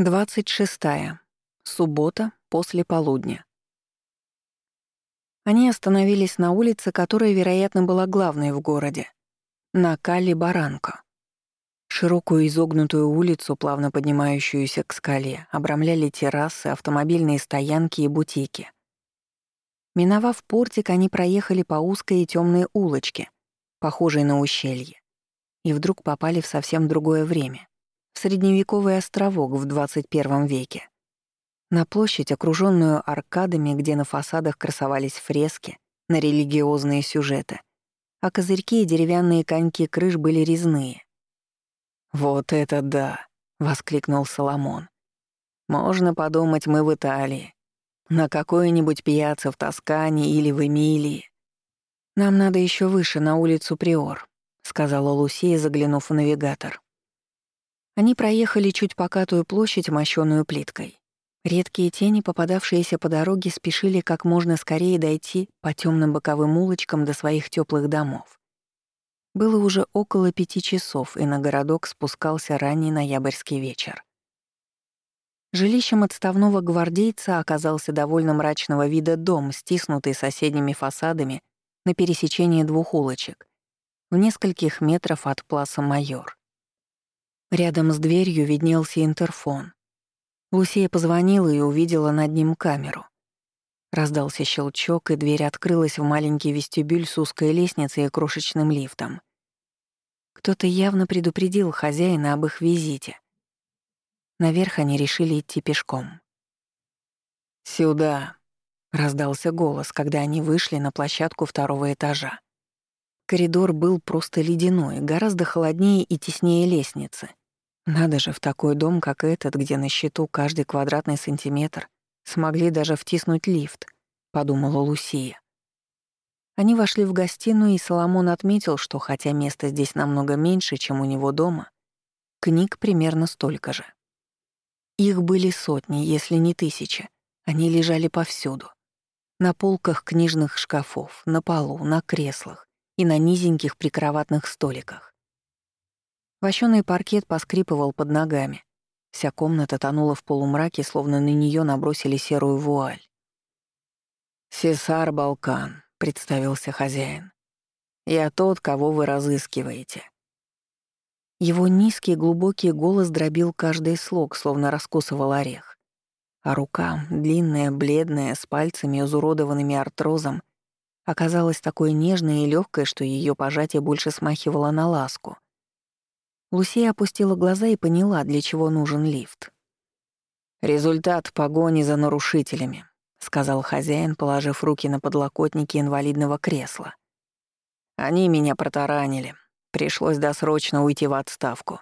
26. Суббота, после полудня. Они остановились на улице, которая, вероятно, была главной в городе. На Калли Баранко. Широкую изогнутую улицу, плавно поднимающуюся к скале, обрамляли террасы, автомобильные стоянки и бутики. Миновав портик, они проехали по узкой и темной улочке, похожей на ущелье, и вдруг попали в совсем другое время средневековый островок в 21 веке. На площадь, окруженную аркадами, где на фасадах красовались фрески на религиозные сюжеты, а козырьки и деревянные коньки крыш были резные. «Вот это да!» — воскликнул Соломон. «Можно подумать, мы в Италии. На какой-нибудь пьяце в Тоскане или в Эмилии. Нам надо еще выше, на улицу Приор», — сказала Лусия, заглянув в навигатор. Они проехали чуть покатую площадь, мощёную плиткой. Редкие тени, попадавшиеся по дороге, спешили как можно скорее дойти по темным боковым улочкам до своих теплых домов. Было уже около пяти часов, и на городок спускался ранний ноябрьский вечер. Жилищем отставного гвардейца оказался довольно мрачного вида дом, стиснутый соседними фасадами на пересечении двух улочек, в нескольких метров от пласа Майор. Рядом с дверью виднелся интерфон. Лусия позвонила и увидела над ним камеру. Раздался щелчок, и дверь открылась в маленький вестибюль с узкой лестницей и крошечным лифтом. Кто-то явно предупредил хозяина об их визите. Наверх они решили идти пешком. «Сюда», — раздался голос, когда они вышли на площадку второго этажа. Коридор был просто ледяной, гораздо холоднее и теснее лестницы. Надо же, в такой дом, как этот, где на счету каждый квадратный сантиметр, смогли даже втиснуть лифт, подумала Лусия. Они вошли в гостиную, и Соломон отметил, что хотя места здесь намного меньше, чем у него дома, книг примерно столько же. Их были сотни, если не тысячи. Они лежали повсюду. На полках книжных шкафов, на полу, на креслах и на низеньких прикроватных столиках. Вощёный паркет поскрипывал под ногами. Вся комната тонула в полумраке, словно на неё набросили серую вуаль. «Сесар Балкан», — представился хозяин. «Я тот, кого вы разыскиваете». Его низкий глубокий голос дробил каждый слог, словно раскусывал орех. А рука, длинная, бледная, с пальцами, изуродованными артрозом, оказалась такой нежной и легкой, что ее пожатие больше смахивало на ласку — Лусия опустила глаза и поняла, для чего нужен лифт. «Результат погони за нарушителями», — сказал хозяин, положив руки на подлокотники инвалидного кресла. «Они меня протаранили. Пришлось досрочно уйти в отставку.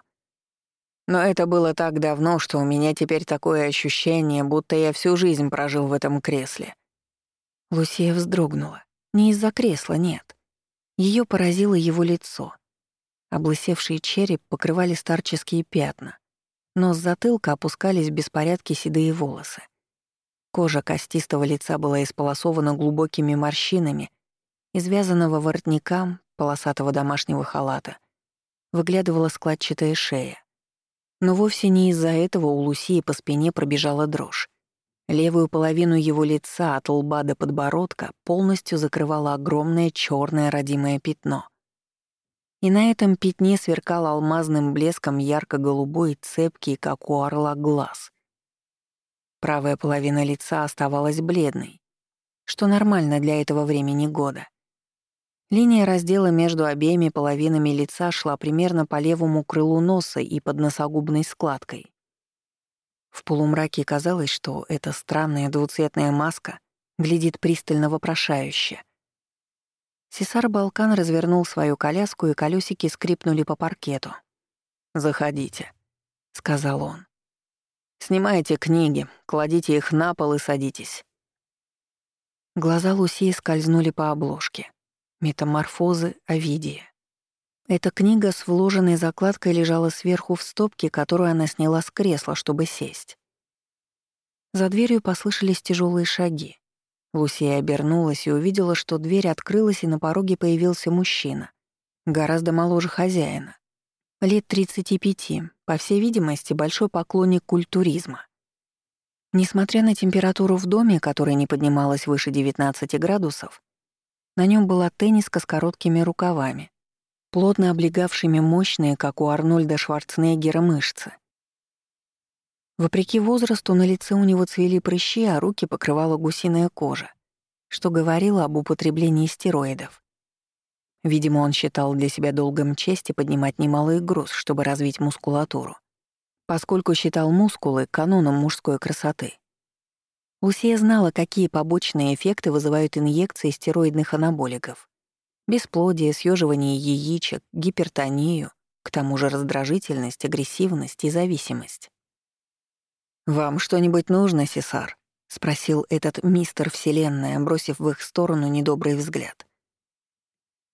Но это было так давно, что у меня теперь такое ощущение, будто я всю жизнь прожил в этом кресле». Лусия вздрогнула. Не из-за кресла, нет. Ее поразило его лицо — Облысевший череп покрывали старческие пятна, но с затылка опускались в беспорядке седые волосы. Кожа костистого лица была исполосована глубокими морщинами, извязанного воротникам полосатого домашнего халата. Выглядывала складчатая шея. Но вовсе не из-за этого у Лусии по спине пробежала дрожь. Левую половину его лица от лба до подбородка полностью закрывало огромное черное родимое пятно — и на этом пятне сверкал алмазным блеском ярко-голубой, цепкий, как у орла, глаз. Правая половина лица оставалась бледной, что нормально для этого времени года. Линия раздела между обеими половинами лица шла примерно по левому крылу носа и под носогубной складкой. В полумраке казалось, что эта странная двуцветная маска глядит пристально вопрошающе — Сесар Балкан развернул свою коляску, и колесики скрипнули по паркету. «Заходите», — сказал он. «Снимайте книги, кладите их на пол и садитесь». Глаза Лусии скользнули по обложке. «Метаморфозы Овидия». Эта книга с вложенной закладкой лежала сверху в стопке, которую она сняла с кресла, чтобы сесть. За дверью послышались тяжелые шаги. Лусия обернулась и увидела, что дверь открылась, и на пороге появился мужчина, гораздо моложе хозяина. Лет 35, по всей видимости, большой поклонник культуризма. Несмотря на температуру в доме, которая не поднималась выше 19 градусов, на нем была тенниска с короткими рукавами, плотно облегавшими мощные, как у Арнольда Шварценеггера, мышцы. Вопреки возрасту на лице у него цвели прыщи, а руки покрывала гусиная кожа, что говорило об употреблении стероидов. Видимо, он считал для себя долгом чести поднимать немалый груз, чтобы развить мускулатуру, поскольку считал мускулы каноном мужской красоты. Лусия знала, какие побочные эффекты вызывают инъекции стероидных анаболиков. Бесплодие, съеживание яичек, гипертонию, к тому же раздражительность, агрессивность и зависимость. «Вам что-нибудь нужно, Сесар?» — спросил этот мистер Вселенная, бросив в их сторону недобрый взгляд.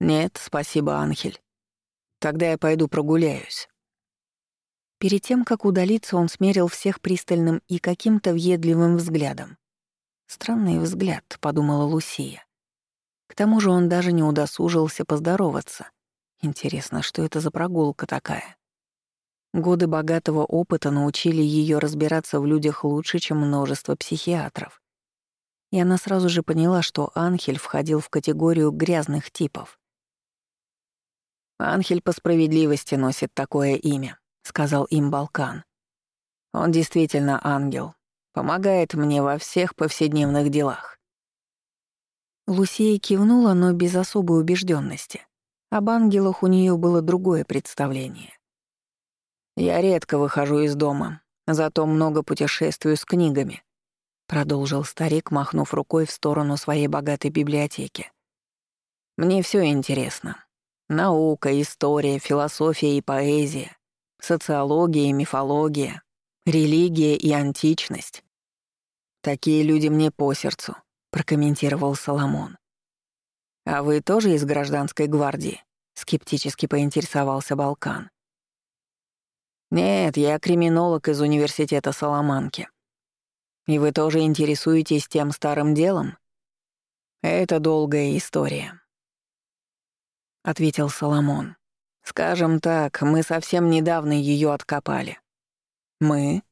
«Нет, спасибо, Анхель. Тогда я пойду прогуляюсь». Перед тем, как удалиться, он смерил всех пристальным и каким-то въедливым взглядом. «Странный взгляд», — подумала Лусия. К тому же он даже не удосужился поздороваться. Интересно, что это за прогулка такая? Годы богатого опыта научили ее разбираться в людях лучше, чем множество психиатров. И она сразу же поняла, что Анхель входил в категорию грязных типов. «Анхель по справедливости носит такое имя», — сказал им Балкан. «Он действительно ангел. Помогает мне во всех повседневных делах». Лусия кивнула, но без особой убежденности. Об ангелах у нее было другое представление. «Я редко выхожу из дома, зато много путешествую с книгами», — продолжил старик, махнув рукой в сторону своей богатой библиотеки. «Мне все интересно. Наука, история, философия и поэзия, социология и мифология, религия и античность. Такие люди мне по сердцу, прокомментировал Соломон. А вы тоже из гражданской гвардии? скептически поинтересовался Балкан. Нет, я криминолог из университета Соломанки. И вы тоже интересуетесь тем старым делом? Это долгая история. — ответил Соломон. «Скажем так, мы совсем недавно ее откопали». «Мы?»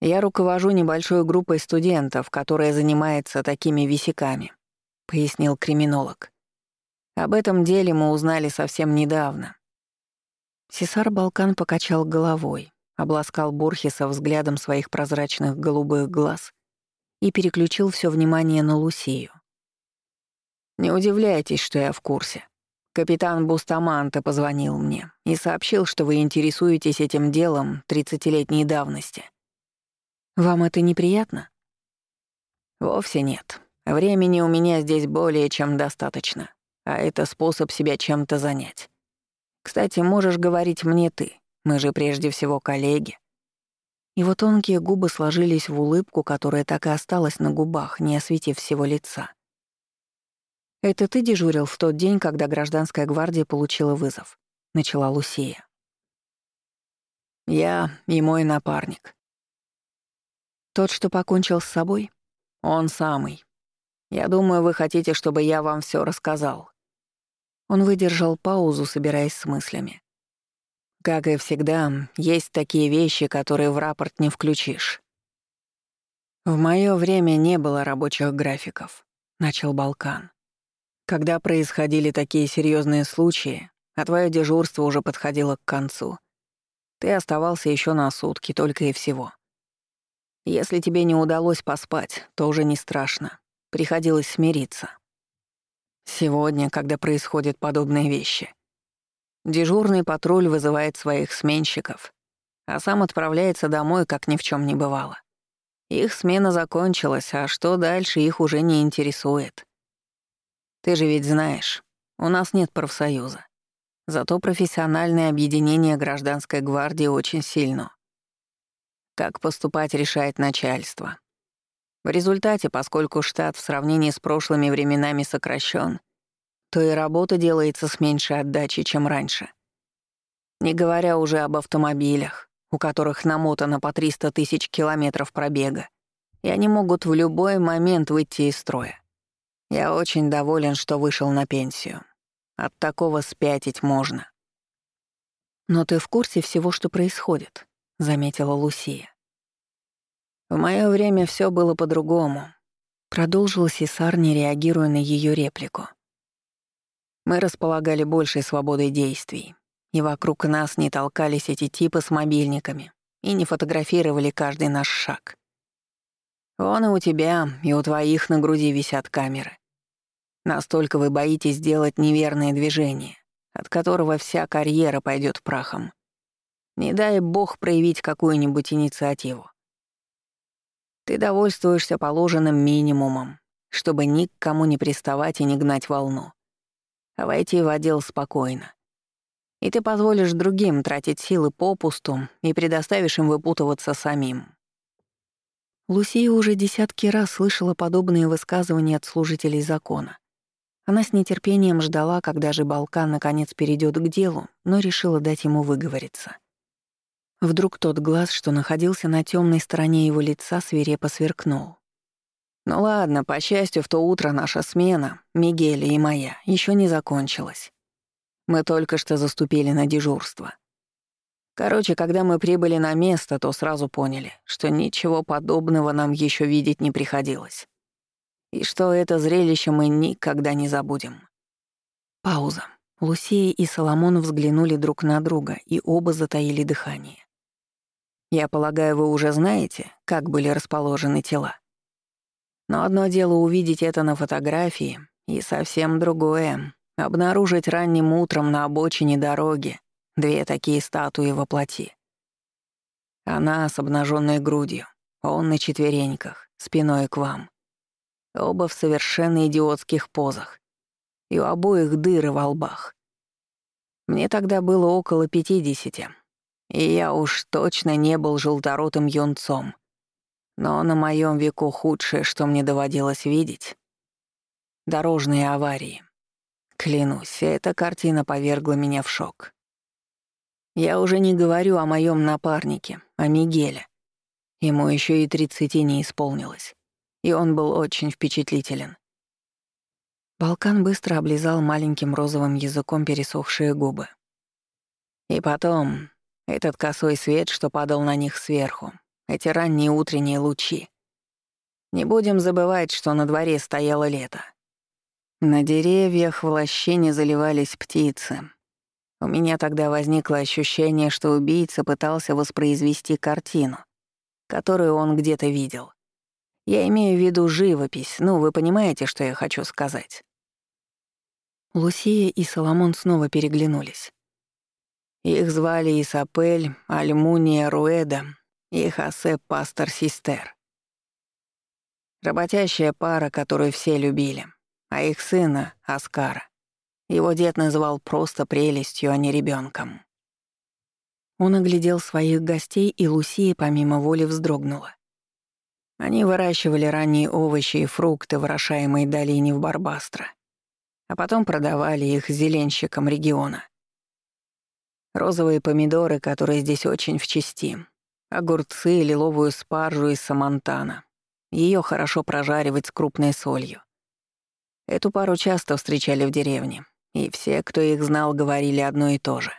«Я руковожу небольшой группой студентов, которая занимается такими висяками», — пояснил криминолог. «Об этом деле мы узнали совсем недавно». Сесар Балкан покачал головой, обласкал Бурхиса взглядом своих прозрачных голубых глаз и переключил все внимание на Лусию. Не удивляйтесь, что я в курсе. Капитан Бустаманте позвонил мне и сообщил, что вы интересуетесь этим делом тридцатилетней давности. Вам это неприятно? Вовсе нет. Времени у меня здесь более чем достаточно, а это способ себя чем-то занять. Кстати, можешь говорить мне ты, мы же прежде всего коллеги. Его тонкие губы сложились в улыбку, которая так и осталась на губах, не осветив всего лица. «Это ты дежурил в тот день, когда гражданская гвардия получила вызов?» — начала Лусия. «Я и мой напарник». «Тот, что покончил с собой?» «Он самый. Я думаю, вы хотите, чтобы я вам все рассказал». Он выдержал паузу, собираясь с мыслями. «Как и всегда, есть такие вещи, которые в рапорт не включишь». «В моё время не было рабочих графиков», — начал Балкан. Когда происходили такие серьезные случаи, а твое дежурство уже подходило к концу, ты оставался еще на сутки, только и всего. Если тебе не удалось поспать, то уже не страшно. Приходилось смириться. Сегодня, когда происходят подобные вещи, дежурный патруль вызывает своих сменщиков, а сам отправляется домой, как ни в чем не бывало. Их смена закончилась, а что дальше их уже не интересует. Ты же ведь знаешь, у нас нет профсоюза. Зато профессиональное объединение гражданской гвардии очень сильно. Как поступать решает начальство. В результате, поскольку штат в сравнении с прошлыми временами сокращен, то и работа делается с меньшей отдачей, чем раньше. Не говоря уже об автомобилях, у которых намотано по 300 тысяч километров пробега, и они могут в любой момент выйти из строя. Я очень доволен, что вышел на пенсию. От такого спятить можно. «Но ты в курсе всего, что происходит», — заметила Лусия. «В моё время всё было по-другому», — продолжил Сесар, не реагируя на её реплику. «Мы располагали большей свободой действий, и вокруг нас не толкались эти типы с мобильниками и не фотографировали каждый наш шаг. Вон и у тебя, и у твоих на груди висят камеры. Настолько вы боитесь сделать неверное движение, от которого вся карьера пойдет прахом. Не дай бог проявить какую-нибудь инициативу. Ты довольствуешься положенным минимумом, чтобы ни к кому не приставать и не гнать волну, а войти в отдел спокойно. И ты позволишь другим тратить силы попусту и предоставишь им выпутываться самим. Лусия уже десятки раз слышала подобные высказывания от служителей закона. Она с нетерпением ждала, когда же Балкан наконец перейдет к делу, но решила дать ему выговориться. Вдруг тот глаз, что находился на темной стороне его лица, свирепо сверкнул. «Ну ладно, по счастью, в то утро наша смена, Мигеля и моя, еще не закончилась. Мы только что заступили на дежурство. Короче, когда мы прибыли на место, то сразу поняли, что ничего подобного нам еще видеть не приходилось. И что это зрелище мы никогда не забудем. Пауза. Лусея и Соломон взглянули друг на друга, и оба затаили дыхание. Я полагаю, вы уже знаете, как были расположены тела. Но одно дело увидеть это на фотографии, и совсем другое Обнаружить ранним утром на обочине дороги две такие статуи во плоти. Она с обнаженной грудью, он на четвереньках, спиной к вам. Оба в совершенно идиотских позах. И у обоих дыры во лбах. Мне тогда было около пятидесяти, и я уж точно не был желторотым юнцом. Но на моем веку худшее, что мне доводилось видеть — дорожные аварии. Клянусь, эта картина повергла меня в шок. Я уже не говорю о моем напарнике, о Мигеле. Ему еще и тридцати не исполнилось, и он был очень впечатлителен. Балкан быстро облизал маленьким розовым языком пересохшие губы. И потом, этот косой свет, что падал на них сверху, эти ранние утренние лучи. Не будем забывать, что на дворе стояло лето. На деревьях в лощине заливались птицы. У меня тогда возникло ощущение, что убийца пытался воспроизвести картину, которую он где-то видел. Я имею в виду живопись, ну, вы понимаете, что я хочу сказать. Лусия и Соломон снова переглянулись. Их звали Исапель, Альмуния Руэда и Хосе Пастор Систер. Работящая пара, которую все любили — а их сына, Оскара, его дед называл просто прелестью, а не ребенком. Он оглядел своих гостей, и Лусия помимо воли вздрогнула. Они выращивали ранние овощи и фрукты в орошаемой долине в Барбастро, а потом продавали их зеленщикам региона. Розовые помидоры, которые здесь очень в чести, огурцы, лиловую спаржу из Самантана. Ее хорошо прожаривать с крупной солью. Эту пару часто встречали в деревне, и все, кто их знал, говорили одно и то же.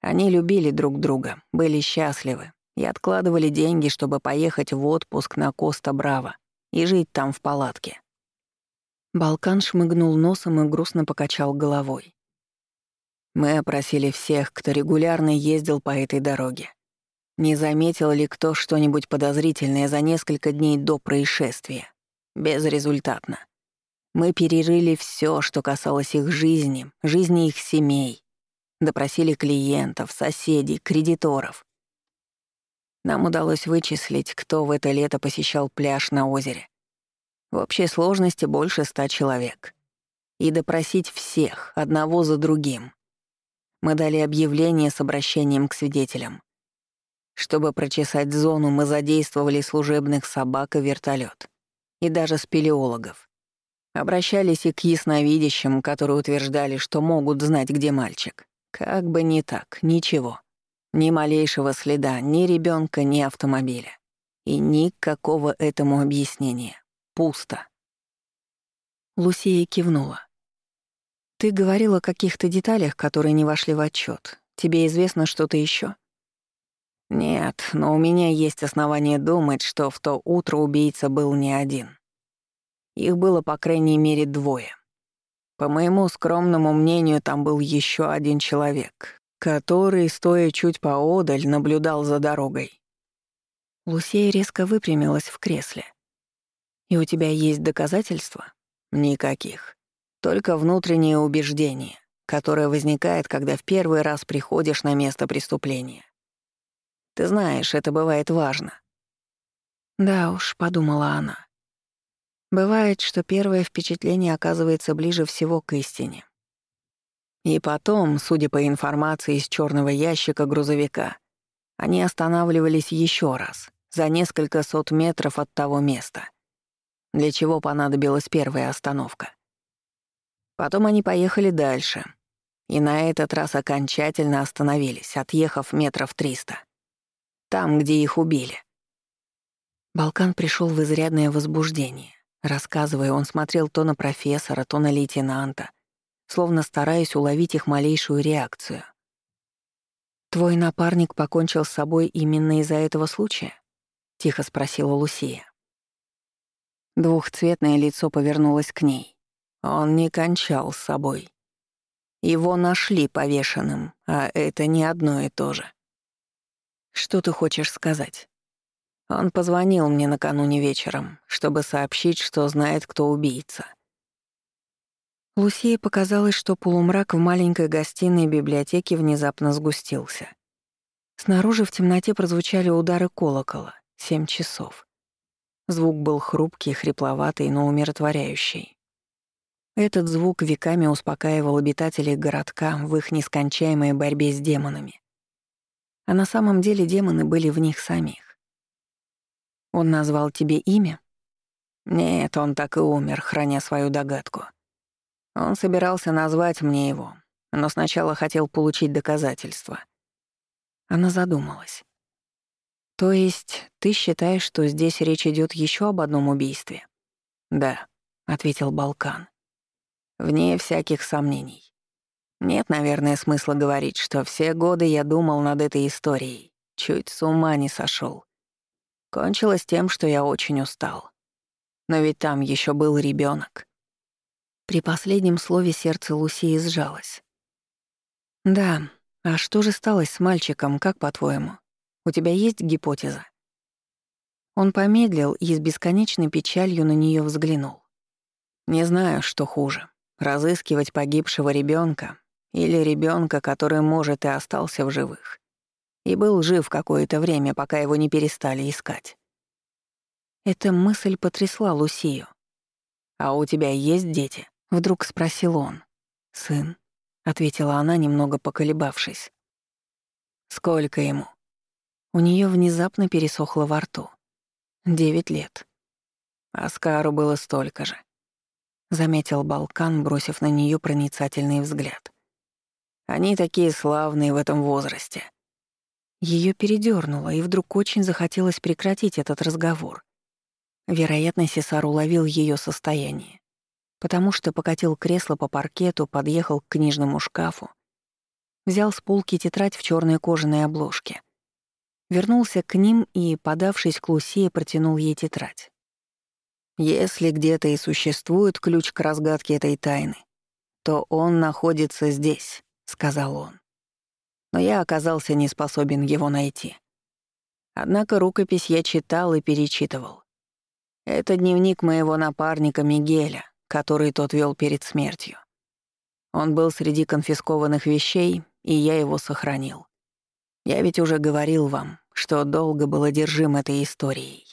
Они любили друг друга, были счастливы и откладывали деньги, чтобы поехать в отпуск на Коста-Браво и жить там в палатке. Балкан шмыгнул носом и грустно покачал головой. Мы опросили всех, кто регулярно ездил по этой дороге. Не заметил ли кто что-нибудь подозрительное за несколько дней до происшествия? Безрезультатно. Мы перерыли все, что касалось их жизни, жизни их семей. Допросили клиентов, соседей, кредиторов. Нам удалось вычислить, кто в это лето посещал пляж на озере. В общей сложности больше ста человек. И допросить всех, одного за другим. Мы дали объявление с обращением к свидетелям. Чтобы прочесать зону, мы задействовали служебных собак и вертолет, И даже спелеологов. Обращались и к ясновидящим, которые утверждали, что могут знать, где мальчик. Как бы не так, ничего. Ни малейшего следа, ни ребенка, ни автомобиля. И никакого этому объяснения. Пусто. Лусия кивнула. «Ты говорила о каких-то деталях, которые не вошли в отчет. Тебе известно что-то еще? Нет, но у меня есть основания думать, что в то утро убийца был не один. Их было по крайней мере двое. По моему скромному мнению, там был еще один человек, который, стоя чуть поодаль, наблюдал за дорогой. Лусея резко выпрямилась в кресле. «И у тебя есть доказательства?» «Никаких. Только внутреннее убеждение, которое возникает, когда в первый раз приходишь на место преступления. Ты знаешь, это бывает важно». «Да уж», — подумала она. «Бывает, что первое впечатление оказывается ближе всего к истине». И потом, судя по информации из черного ящика грузовика, они останавливались еще раз, за несколько сот метров от того места, для чего понадобилась первая остановка. Потом они поехали дальше, и на этот раз окончательно остановились, отъехав метров триста. Там, где их убили. Балкан пришел в изрядное возбуждение. Рассказывая, он смотрел то на профессора, то на лейтенанта, словно стараясь уловить их малейшую реакцию. «Твой напарник покончил с собой именно из-за этого случая?» — тихо спросила Лусия. Двухцветное лицо повернулось к ней. Он не кончал с собой. Его нашли повешенным, а это не одно и то же. Что ты хочешь сказать? Он позвонил мне накануне вечером, чтобы сообщить, что знает, кто убийца. Лусии показалось, что полумрак в маленькой гостиной библиотеки внезапно сгустился. Снаружи в темноте прозвучали удары колокола. Семь часов. Звук был хрупкий, хрипловатый, но умиротворяющий. Этот звук веками успокаивал обитателей городка в их нескончаемой борьбе с демонами. А на самом деле демоны были в них самих. Он назвал тебе имя? Нет, он так и умер, храня свою догадку. Он собирался назвать мне его, но сначала хотел получить доказательства. Она задумалась. То есть ты считаешь, что здесь речь идет еще об одном убийстве? Да, ответил Балкан. Вне всяких сомнений. Нет, наверное, смысла говорить, что все годы я думал над этой историей. Чуть с ума не сошел. Кончилось тем, что я очень устал. Но ведь там еще был ребенок. При последнем слове сердце Лусии сжалось. «Да, а что же стало с мальчиком, как по-твоему? У тебя есть гипотеза?» Он помедлил и с бесконечной печалью на нее взглянул. «Не знаю, что хуже. Разыскивать погибшего ребенка или ребенка, который, может, и остался в живых. И был жив какое-то время, пока его не перестали искать». Эта мысль потрясла Лусию. «А у тебя есть дети?» Вдруг спросил он. «Сын», — ответила она, немного поколебавшись. «Сколько ему?» У нее внезапно пересохло во рту. «Девять лет». Оскару было столько же. Заметил Балкан, бросив на нее проницательный взгляд. Они такие славные в этом возрасте. Ее передернуло, и вдруг очень захотелось прекратить этот разговор. Вероятно, Сесар уловил ее состояние потому что покатил кресло по паркету, подъехал к книжному шкафу, взял с полки тетрадь в черной кожаной обложке, вернулся к ним и, подавшись к Лусее, протянул ей тетрадь. «Если где-то и существует ключ к разгадке этой тайны, то он находится здесь», — сказал он. Но я оказался не способен его найти. Однако рукопись я читал и перечитывал. Это дневник моего напарника Мигеля, который тот вел перед смертью. Он был среди конфискованных вещей, и я его сохранил. Я ведь уже говорил вам, что долго был одержим этой историей.